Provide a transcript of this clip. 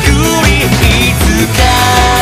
巡りいつか